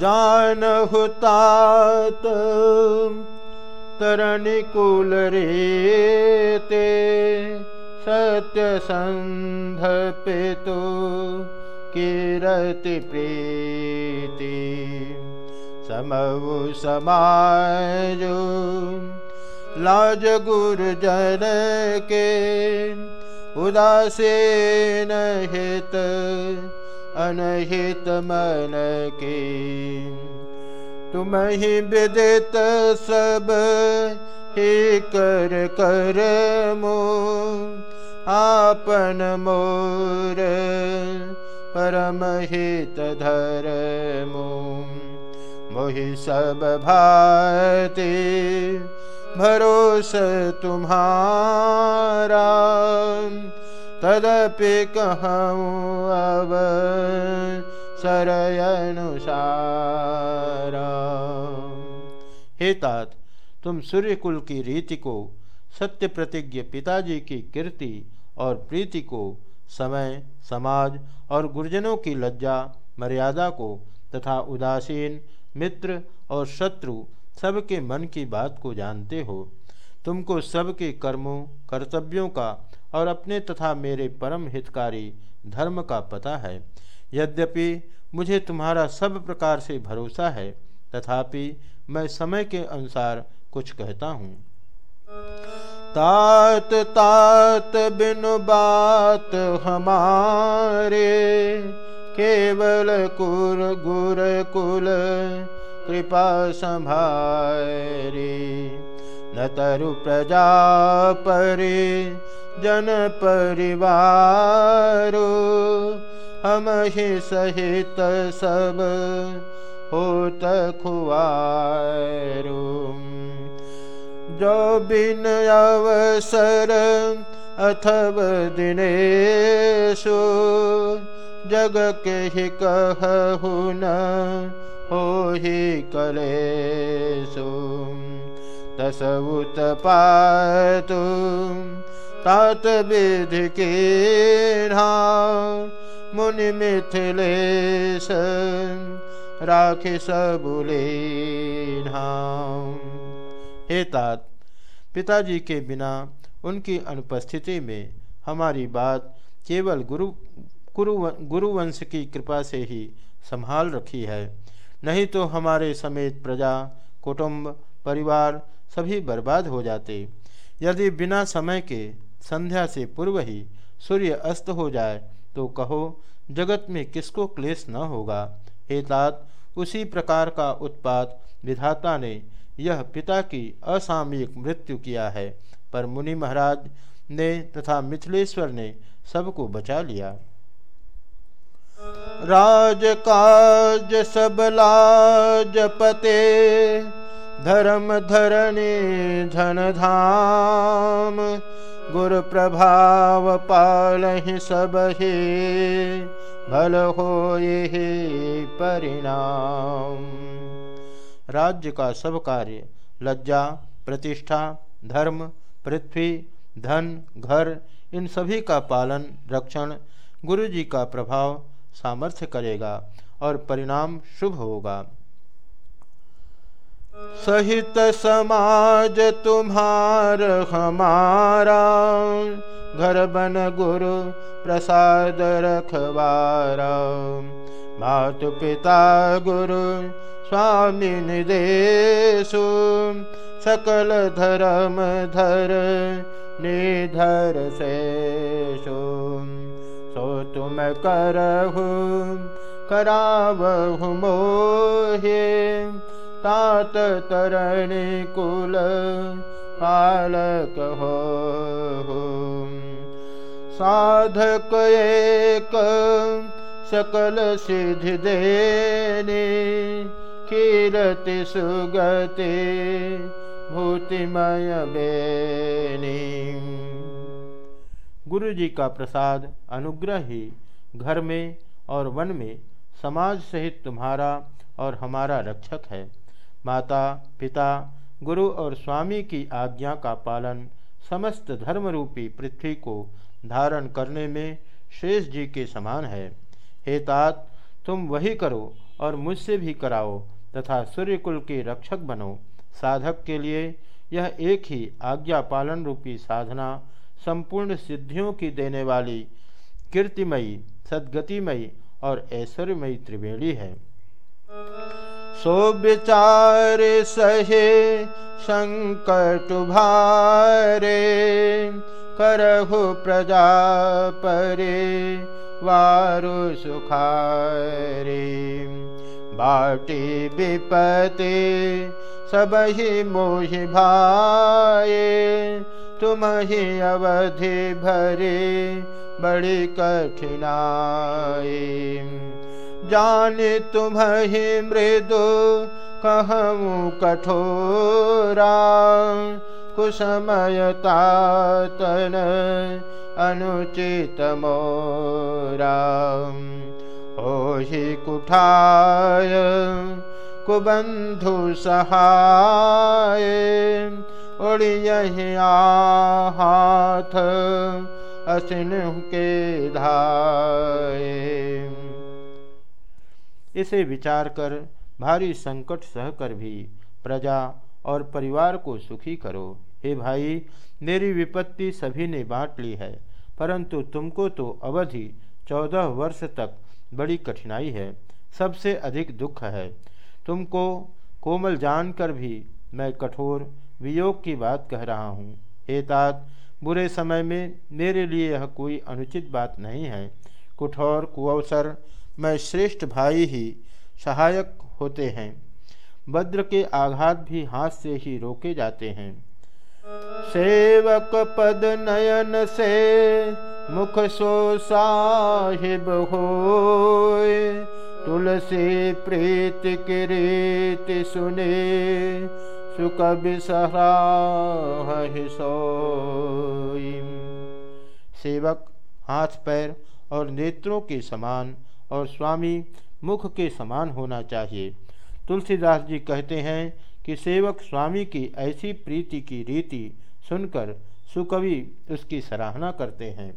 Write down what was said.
जानहुतात्। तरणी सत्यसन्धपितु सत्यसन्ध पेतु किरति प्रीति। समवोसमायोजो लाजगुरुजन के उदासीन हित अनहित मन के तुम ही विदित सब, ही कर कर मो आपन मोर परम हित धर मो मोहि सब भाति, भरोस तुम्हारा। तदपि कहूँ अब सरयनुसारा हे तात, तुम सूर्य कुल की रीति को, सत्य प्रतिज्ञ पिताजी की कीर्ति और प्रीति को, समय, समाज और गुरुजनों की लज्जा, मर्यादा को, तथा उदासीन, मित्र और शत्रु, सबके मन की बात को जानते हो। तुमको सबके कर्मों, कर्तव्यों का और अपने तथा मेरे परम हितकारी धर्म का पता है। यद्यपि मुझे तुम्हारा सब प्रकार से भरोसा है, तथापि मैं समय के अनुसार कुछ कहता हूँ। तात तात बिन बात हमारे, केवल कुर गुर कुल कृपा संभारे। न तरु प्रजा परि जन परिवार, हम ही सहित सब होत खुआरू। जो बिन अवसर अथव दिनेशु, जग के ही कहु न हो ही कलेशु। तस उत विधि के मुनि मिथिलेश राखे सबुले हे तात, पिताजी के बिना उनकी अनुपस्थिति में हमारी बात केवल गुरु गुरु गुरुवंश की कृपा से ही संभाल रखी है। नहीं तो हमारे समेत प्रजा, कुटुंब, परिवार सभी बर्बाद हो जाते। यदि बिना समय के संध्या से पूर्व ही सूर्य अस्त हो जाए तो कहो, जगत में किसको क्लेश न होगा? हे तात, उसी प्रकार का उत्पात विधाता ने यह पिता की असामयिक मृत्यु किया है। पर मुनि महाराज ने तथा मिथिलेश्वर ने सबको बचा लिया। राज काज सब लाज पते धर्म धरणी धन धाम गुरु प्रभाव पाल सब ही, भल हो ये परिणाम। राज्य का सब कार्य, लज्जा, प्रतिष्ठा, धर्म, पृथ्वी, धन, घर, इन सभी का पालन, रक्षण गुरु जी का प्रभाव सामर्थ्य करेगा और परिणाम शुभ होगा। सहित समाज तुम्हार हमारा। घर बन गुरु प्रसाद रखवारा। मातु पिता गुरु स्वामी निदेशु सकल धर्म धर निधर से सो तुम करहु करावहु मोहे तात तरणी कुल पालक हो साधक एक सकल सिद्धि देने कीरति सुगति भूतिमय बेनी। गुरु जी का प्रसाद अनुग्रह ही घर में और वन में समाज सहित तुम्हारा और हमारा रक्षक है। माता, पिता, गुरु और स्वामी की आज्ञा का पालन समस्त धर्मरूपी पृथ्वी को धारण करने में शेष जी के समान है। हे तात, तुम वही करो और मुझसे भी कराओ तथा सूर्यकुल के रक्षक बनो। साधक के लिए यह एक ही आज्ञा पालन रूपी साधना संपूर्ण सिद्धियों की देने वाली कीर्तिमयी, सदगतिमयी और ऐश्वर्यमयी त्रिवेणी है। सो विचार सहे संकट भारे करहु प्रजा परे वारु सुखारे। बाटी विपते सब ही मोह भाए तुम ही अवधि भरे बड़ी कठिनाई जाने तुम ही मृदु कहूँ कठोरा कुसमयता तन अनुचित मोरा। हो ही कुठाय कुबंधु सहाय उड़िय हाथ असिन के धाए इसे विचार कर भारी संकट सहकर भी प्रजा और परिवार को सुखी करो। हे भाई, मेरी विपत्ति सभी ने बांट ली है, परंतु तुमको तो अवधि चौदह वर्ष तक बड़ी कठिनाई है, सबसे अधिक दुख है। तुमको कोमल जानकर भी मैं कठोर वियोग की बात कह रहा हूँ। तात, बुरे समय में मेरे लिए यह कोई अनुचित बात नहीं है। कुठौर कुअवसर में श्रेष्ठ भाई ही सहायक होते हैं। वज्र के आघात भी हाथ से ही रोके जाते हैं। सेवक पद नयन से मुख सो साहिब हो तुलसी प्रीत रीत सुने सुकबि सेवक हाथ, पैर और नेत्रों के समान और स्वामी मुख के समान होना चाहिए। तुलसीदास जी कहते हैं कि सेवक स्वामी की ऐसी प्रीति की रीति सुनकर सुकवि उसकी सराहना करते हैं।